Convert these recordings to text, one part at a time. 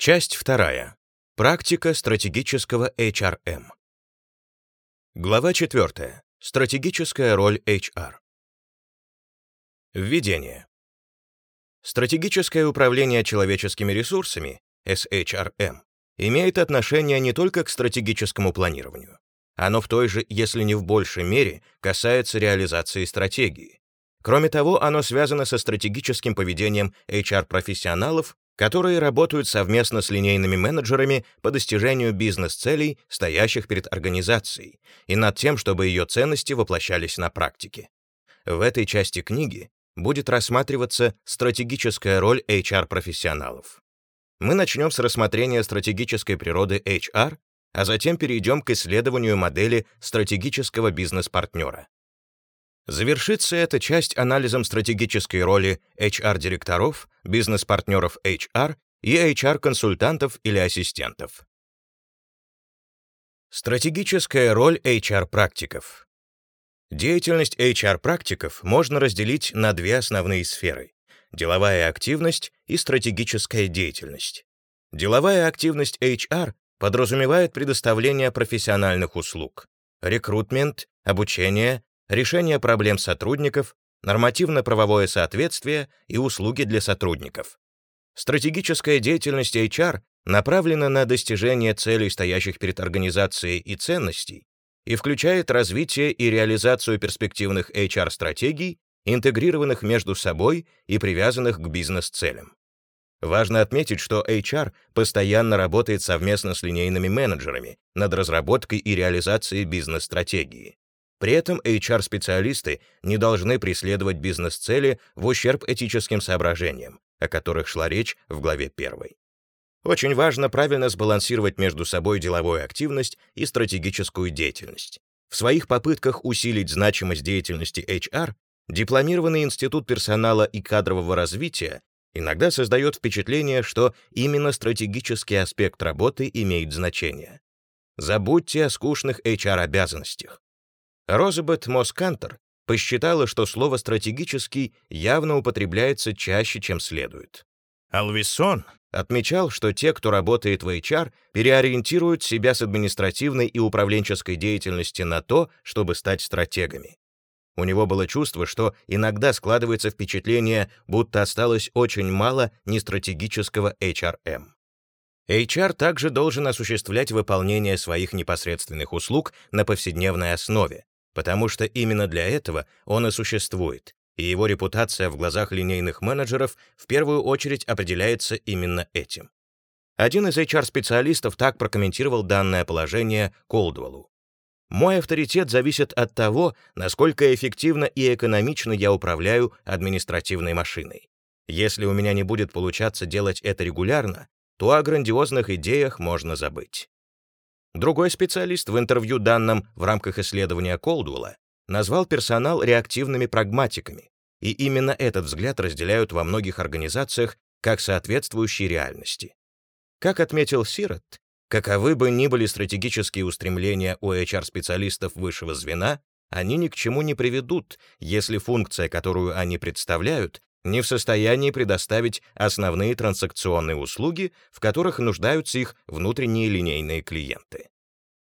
Часть вторая. Практика стратегического HRM. Глава 4. Стратегическая роль HR. Введение. Стратегическое управление человеческими ресурсами, SHRM, имеет отношение не только к стратегическому планированию. Оно в той же, если не в большей мере, касается реализации стратегии. Кроме того, оно связано со стратегическим поведением HR-профессионалов которые работают совместно с линейными менеджерами по достижению бизнес-целей, стоящих перед организацией, и над тем, чтобы ее ценности воплощались на практике. В этой части книги будет рассматриваться стратегическая роль HR-профессионалов. Мы начнем с рассмотрения стратегической природы HR, а затем перейдем к исследованию модели стратегического бизнес-партнера. Завершится эта часть анализом стратегической роли HR-директоров, бизнес-партнеров HR и HR-консультантов или ассистентов. Стратегическая роль HR-практиков. Деятельность HR-практиков можно разделить на две основные сферы — деловая активность и стратегическая деятельность. Деловая активность HR подразумевает предоставление профессиональных услуг, рекрутмент, обучение, решение проблем сотрудников, нормативно-правовое соответствие и услуги для сотрудников. Стратегическая деятельность HR направлена на достижение целей, стоящих перед организацией и ценностей, и включает развитие и реализацию перспективных HR-стратегий, интегрированных между собой и привязанных к бизнес-целям. Важно отметить, что HR постоянно работает совместно с линейными менеджерами над разработкой и реализацией бизнес-стратегии. При этом HR-специалисты не должны преследовать бизнес-цели в ущерб этическим соображениям, о которых шла речь в главе 1. Очень важно правильно сбалансировать между собой деловую активность и стратегическую деятельность. В своих попытках усилить значимость деятельности HR дипломированный институт персонала и кадрового развития иногда создает впечатление, что именно стратегический аспект работы имеет значение. Забудьте о скучных HR-обязанностях. Розабет Москантер посчитала, что слово «стратегический» явно употребляется чаще, чем следует. Алвисон отмечал, что те, кто работает в HR, переориентируют себя с административной и управленческой деятельности на то, чтобы стать стратегами. У него было чувство, что иногда складывается впечатление, будто осталось очень мало нестратегического HRM. HR также должен осуществлять выполнение своих непосредственных услуг на повседневной основе, потому что именно для этого он и существует, и его репутация в глазах линейных менеджеров в первую очередь определяется именно этим. Один из HR-специалистов так прокомментировал данное положение Колдуэллу. «Мой авторитет зависит от того, насколько эффективно и экономично я управляю административной машиной. Если у меня не будет получаться делать это регулярно, то о грандиозных идеях можно забыть. Другой специалист в интервью данным в рамках исследования Колдуэлла назвал персонал реактивными прагматиками, и именно этот взгляд разделяют во многих организациях как соответствующий реальности. Как отметил Сирот, каковы бы ни были стратегические устремления у HR-специалистов высшего звена, они ни к чему не приведут, если функция, которую они представляют, не в состоянии предоставить основные транзакционные услуги, в которых нуждаются их внутренние линейные клиенты.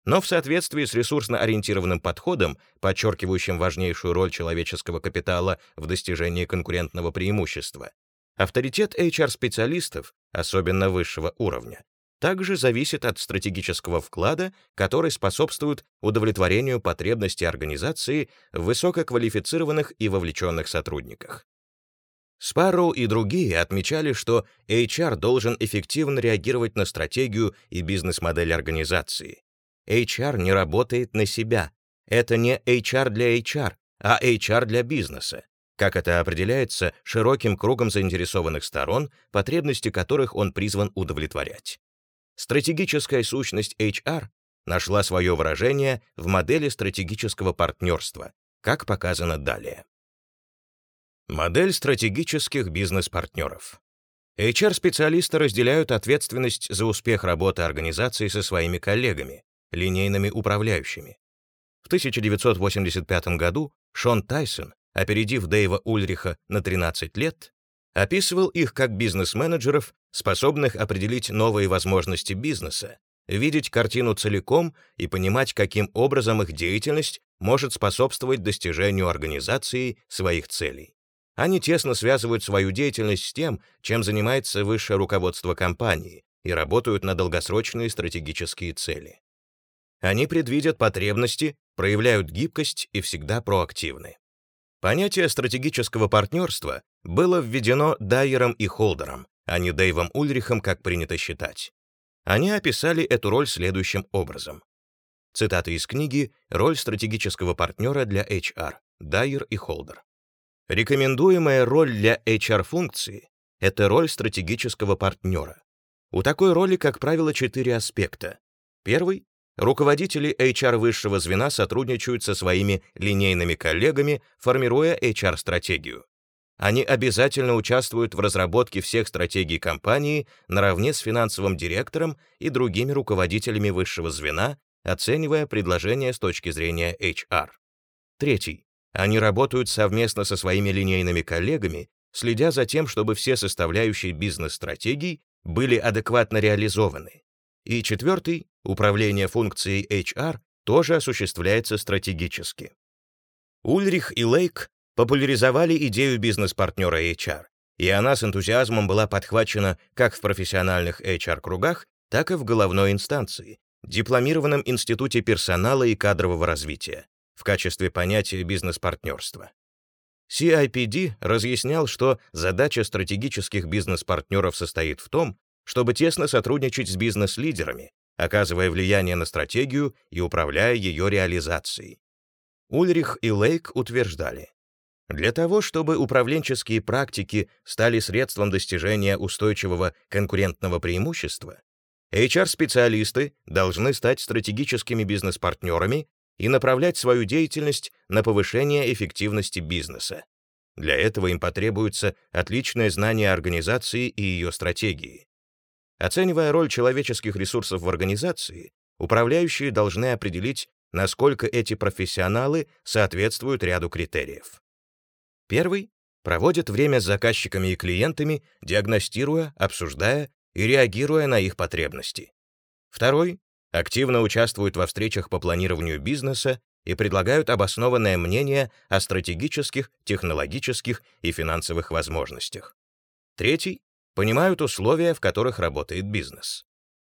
Но в соответствии с ресурсно-ориентированным подходом, подчеркивающим важнейшую роль человеческого капитала в достижении конкурентного преимущества, авторитет HR-специалистов, особенно высшего уровня, также зависит от стратегического вклада, который способствует удовлетворению потребностей организации в высококвалифицированных и вовлеченных сотрудниках. Спарроу и другие отмечали, что HR должен эффективно реагировать на стратегию и бизнес-модель организации. HR не работает на себя. Это не HR для HR, а HR для бизнеса, как это определяется широким кругом заинтересованных сторон, потребности которых он призван удовлетворять. Стратегическая сущность HR нашла свое выражение в модели стратегического партнерства, как показано далее. Модель стратегических бизнес-партнеров. HR-специалисты разделяют ответственность за успех работы организации со своими коллегами, линейными управляющими. В 1985 году Шон Тайсон, опередив Дэйва Ульриха на 13 лет, описывал их как бизнес-менеджеров, способных определить новые возможности бизнеса, видеть картину целиком и понимать, каким образом их деятельность может способствовать достижению организации своих целей. Они тесно связывают свою деятельность с тем, чем занимается высшее руководство компании, и работают на долгосрочные стратегические цели. Они предвидят потребности, проявляют гибкость и всегда проактивны. Понятие стратегического партнерства было введено Дайером и Холдером, а не Дэйвом Ульрихом, как принято считать. Они описали эту роль следующим образом. Цитата из книги «Роль стратегического партнера для HR» Дайер и Холдер. Рекомендуемая роль для HR-функции — это роль стратегического партнера. У такой роли, как правило, четыре аспекта. Первый — руководители HR высшего звена сотрудничают со своими линейными коллегами, формируя HR-стратегию. Они обязательно участвуют в разработке всех стратегий компании наравне с финансовым директором и другими руководителями высшего звена, оценивая предложения с точки зрения HR. Третий. Они работают совместно со своими линейными коллегами, следя за тем, чтобы все составляющие бизнес-стратегий были адекватно реализованы. И четвертый, управление функцией HR, тоже осуществляется стратегически. Ульрих и Лейк популяризовали идею бизнес-партнера HR, и она с энтузиазмом была подхвачена как в профессиональных HR-кругах, так и в головной инстанции, дипломированном институте персонала и кадрового развития, в качестве понятия бизнес-партнерства. CIPD разъяснял, что задача стратегических бизнес-партнеров состоит в том, чтобы тесно сотрудничать с бизнес-лидерами, оказывая влияние на стратегию и управляя ее реализацией. Ульрих и Лейк утверждали, для того, чтобы управленческие практики стали средством достижения устойчивого конкурентного преимущества, HR-специалисты должны стать стратегическими бизнес-партнерами и направлять свою деятельность на повышение эффективности бизнеса. Для этого им потребуется отличное знание организации и ее стратегии. Оценивая роль человеческих ресурсов в организации, управляющие должны определить, насколько эти профессионалы соответствуют ряду критериев. Первый — проводит время с заказчиками и клиентами, диагностируя, обсуждая и реагируя на их потребности. Второй активно участвуют во встречах по планированию бизнеса и предлагают обоснованное мнение о стратегических, технологических и финансовых возможностях. Третий — понимают условия, в которых работает бизнес.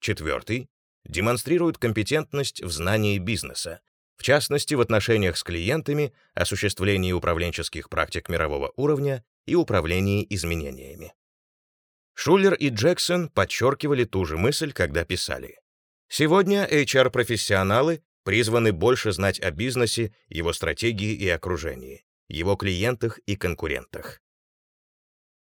Четвертый — демонстрируют компетентность в знании бизнеса, в частности в отношениях с клиентами, осуществлении управленческих практик мирового уровня и управлении изменениями. Шулер и Джексон подчеркивали ту же мысль, когда писали. Сегодня HR-профессионалы призваны больше знать о бизнесе, его стратегии и окружении, его клиентах и конкурентах.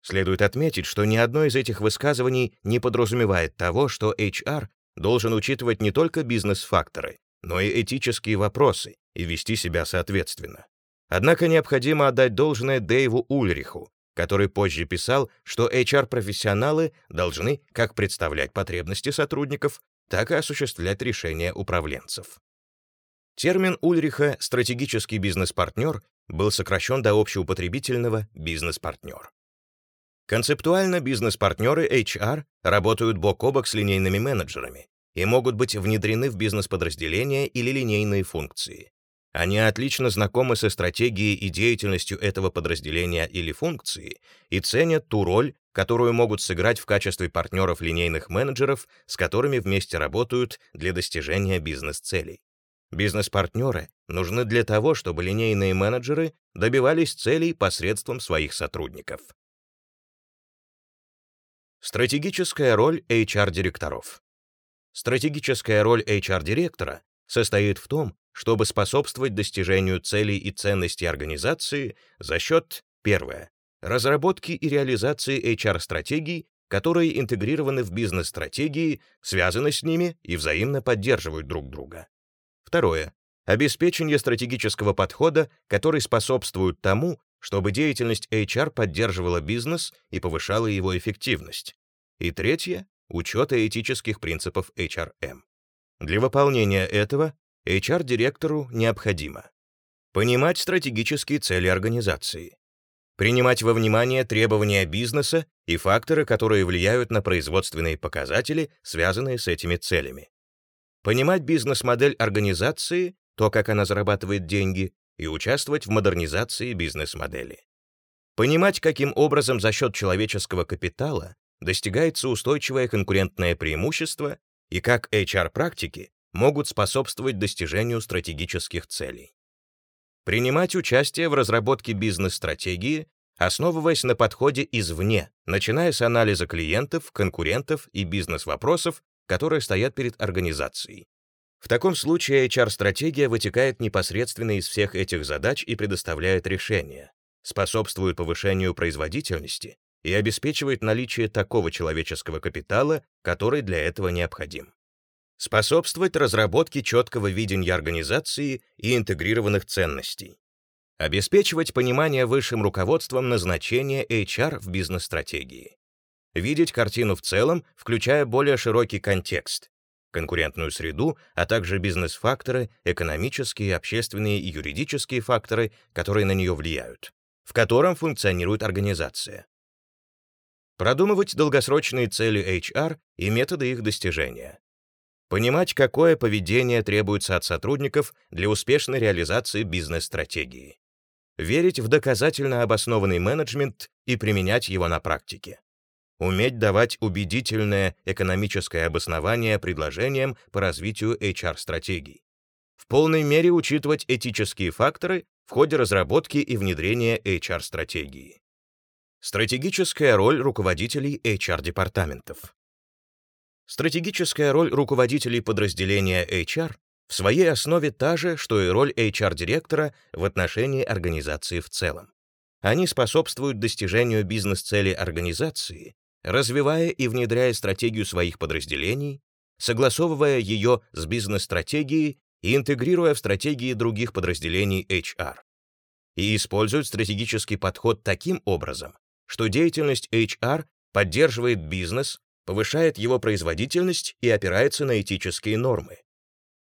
Следует отметить, что ни одно из этих высказываний не подразумевает того, что HR должен учитывать не только бизнес-факторы, но и этические вопросы и вести себя соответственно. Однако необходимо отдать должное Дэйву Ульриху, который позже писал, что HR-профессионалы должны как представлять потребности сотрудников, так и осуществлять решения управленцев. Термин Ульриха «стратегический бизнес-партнер» был сокращен до общеупотребительного «бизнес-партнер». Концептуально бизнес-партнеры HR работают бок о бок с линейными менеджерами и могут быть внедрены в бизнес-подразделения или линейные функции. Они отлично знакомы со стратегией и деятельностью этого подразделения или функции и ценят ту роль, которую могут сыграть в качестве партнеров линейных менеджеров, с которыми вместе работают для достижения бизнес-целей. Бизнес-партнеры нужны для того, чтобы линейные менеджеры добивались целей посредством своих сотрудников. Стратегическая роль HR-директоров. Стратегическая роль HR-директора состоит в том, чтобы способствовать достижению целей и ценностей организации за счет, первое, разработки и реализации HR-стратегий, которые интегрированы в бизнес-стратегии, связаны с ними и взаимно поддерживают друг друга. Второе. Обеспечение стратегического подхода, который способствует тому, чтобы деятельность HR поддерживала бизнес и повышала его эффективность. И третье — учет этических принципов HRM. Для выполнения этого HR-директору необходимо понимать стратегические цели организации, принимать во внимание требования бизнеса и факторы, которые влияют на производственные показатели, связанные с этими целями. Понимать бизнес-модель организации, то, как она зарабатывает деньги, и участвовать в модернизации бизнес-модели. Понимать, каким образом за счет человеческого капитала достигается устойчивое конкурентное преимущество и как HR-практики могут способствовать достижению стратегических целей. Принимать участие в разработке бизнес-стратегии, основываясь на подходе извне, начиная с анализа клиентов, конкурентов и бизнес-вопросов, которые стоят перед организацией. В таком случае HR-стратегия вытекает непосредственно из всех этих задач и предоставляет решения, способствует повышению производительности и обеспечивает наличие такого человеческого капитала, который для этого необходим способствовать разработке четкого видения организации и интегрированных ценностей, обеспечивать понимание высшим руководством назначения HR в бизнес-стратегии, видеть картину в целом, включая более широкий контекст, конкурентную среду, а также бизнес-факторы, экономические, общественные и юридические факторы, которые на нее влияют, в котором функционирует организация. Продумывать долгосрочные цели HR и методы их достижения, Понимать, какое поведение требуется от сотрудников для успешной реализации бизнес-стратегии. Верить в доказательно обоснованный менеджмент и применять его на практике. Уметь давать убедительное экономическое обоснование предложениям по развитию HR-стратегий. В полной мере учитывать этические факторы в ходе разработки и внедрения HR-стратегии. Стратегическая роль руководителей HR-департаментов. Стратегическая роль руководителей подразделения HR в своей основе та же, что и роль HR-директора в отношении организации в целом. Они способствуют достижению бизнес-целей организации, развивая и внедряя стратегию своих подразделений, согласовывая ее с бизнес-стратегией и интегрируя в стратегии других подразделений HR. И используют стратегический подход таким образом, что деятельность HR поддерживает бизнес, повышает его производительность и опирается на этические нормы.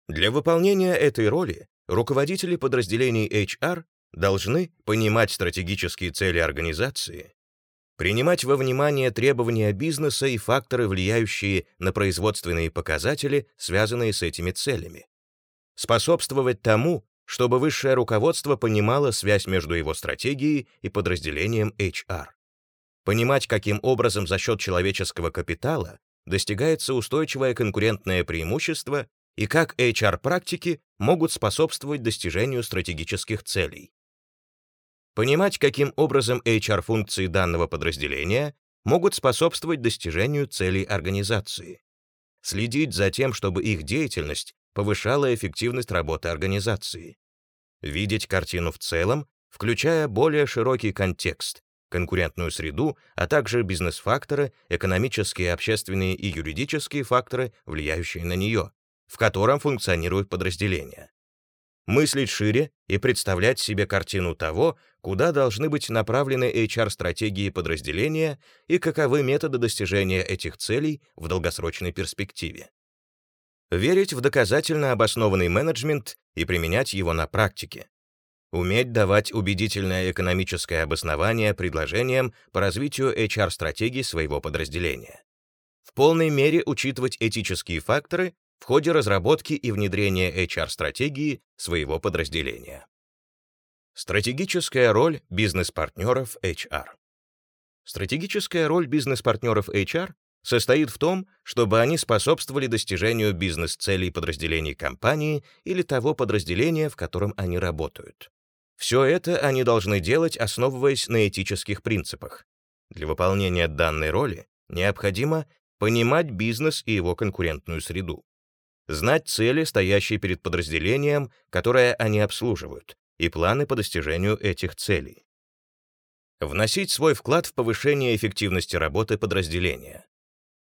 Для выполнения этой роли руководители подразделений HR должны понимать стратегические цели организации, принимать во внимание требования бизнеса и факторы, влияющие на производственные показатели, связанные с этими целями, способствовать тому, чтобы высшее руководство понимало связь между его стратегией и подразделением HR понимать, каким образом за счет человеческого капитала достигается устойчивое конкурентное преимущество и как HR-практики могут способствовать достижению стратегических целей. Понимать, каким образом HR-функции данного подразделения могут способствовать достижению целей организации. Следить за тем, чтобы их деятельность повышала эффективность работы организации. Видеть картину в целом, включая более широкий контекст, конкурентную среду, а также бизнес-факторы, экономические, общественные и юридические факторы, влияющие на нее, в котором функционирует подразделение. Мыслить шире и представлять себе картину того, куда должны быть направлены HR-стратегии подразделения и каковы методы достижения этих целей в долгосрочной перспективе. Верить в доказательно обоснованный менеджмент и применять его на практике, Уметь давать убедительное экономическое обоснование предложениям по развитию HR-стратегии своего подразделения. В полной мере учитывать этические факторы в ходе разработки и внедрения HR-стратегии своего подразделения. Стратегическая роль бизнес-партнеров HR. Стратегическая роль бизнес-партнеров HR состоит в том, чтобы они способствовали достижению бизнес-целей подразделений компании или того подразделения, в котором они работают. Все это они должны делать, основываясь на этических принципах. Для выполнения данной роли необходимо понимать бизнес и его конкурентную среду, знать цели, стоящие перед подразделением, которое они обслуживают, и планы по достижению этих целей. Вносить свой вклад в повышение эффективности работы подразделения.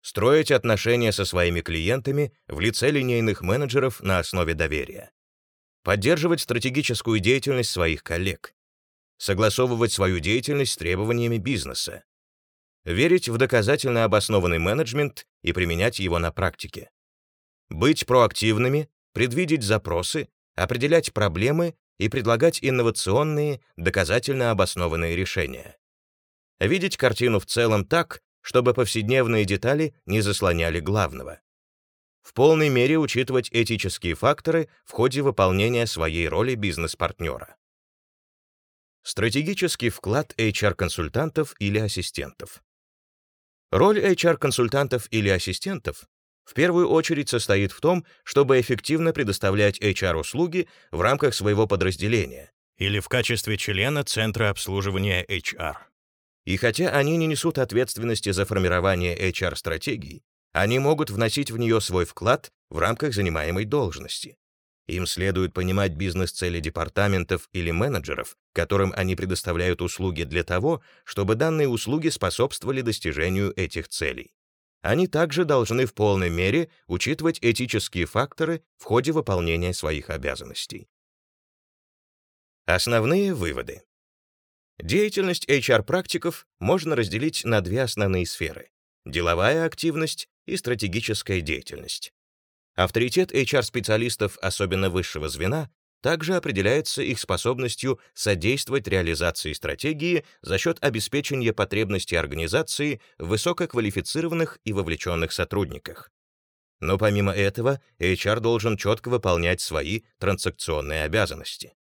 Строить отношения со своими клиентами в лице линейных менеджеров на основе доверия поддерживать стратегическую деятельность своих коллег, согласовывать свою деятельность с требованиями бизнеса, верить в доказательно обоснованный менеджмент и применять его на практике, быть проактивными, предвидеть запросы, определять проблемы и предлагать инновационные, доказательно обоснованные решения. Видеть картину в целом так, чтобы повседневные детали не заслоняли главного. В полной мере учитывать этические факторы в ходе выполнения своей роли бизнес-партнера. Стратегический вклад HR-консультантов или ассистентов. Роль HR-консультантов или ассистентов в первую очередь состоит в том, чтобы эффективно предоставлять HR-услуги в рамках своего подразделения или в качестве члена Центра обслуживания HR. И хотя они не несут ответственности за формирование HR-стратегий, они могут вносить в нее свой вклад в рамках занимаемой должности. Им следует понимать бизнес-цели департаментов или менеджеров, которым они предоставляют услуги для того, чтобы данные услуги способствовали достижению этих целей. Они также должны в полной мере учитывать этические факторы в ходе выполнения своих обязанностей. Основные выводы. Деятельность HR-практиков можно разделить на две основные сферы — деловая активность и стратегическая деятельность. Авторитет HR-специалистов, особенно высшего звена, также определяется их способностью содействовать реализации стратегии за счет обеспечения потребностей организации в высококвалифицированных и вовлеченных сотрудниках. Но помимо этого, HR должен четко выполнять свои транзакционные обязанности.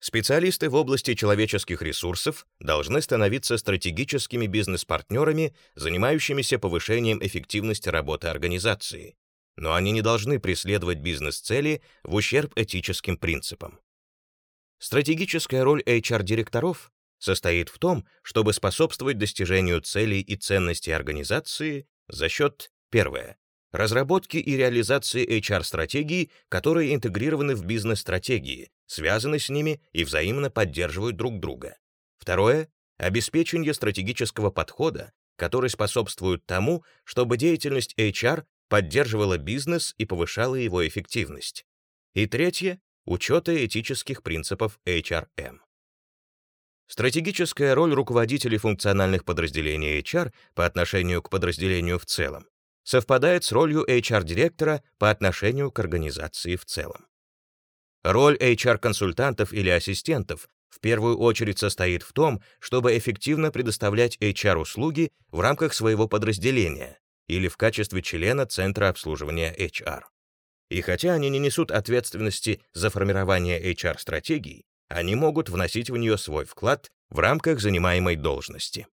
Специалисты в области человеческих ресурсов должны становиться стратегическими бизнес-партнерами, занимающимися повышением эффективности работы организации, но они не должны преследовать бизнес-цели в ущерб этическим принципам. Стратегическая роль HR-директоров состоит в том, чтобы способствовать достижению целей и ценностей организации за счет, первое, разработки и реализации HR-стратегий, которые интегрированы в бизнес-стратегии, связаны с ними и взаимно поддерживают друг друга. Второе — обеспечение стратегического подхода, который способствует тому, чтобы деятельность HR поддерживала бизнес и повышала его эффективность. И третье — учета этических принципов HRM. Стратегическая роль руководителей функциональных подразделений HR по отношению к подразделению в целом совпадает с ролью HR-директора по отношению к организации в целом. Роль HR-консультантов или ассистентов в первую очередь состоит в том, чтобы эффективно предоставлять HR-услуги в рамках своего подразделения или в качестве члена Центра обслуживания HR. И хотя они не несут ответственности за формирование HR-стратегий, они могут вносить в нее свой вклад в рамках занимаемой должности.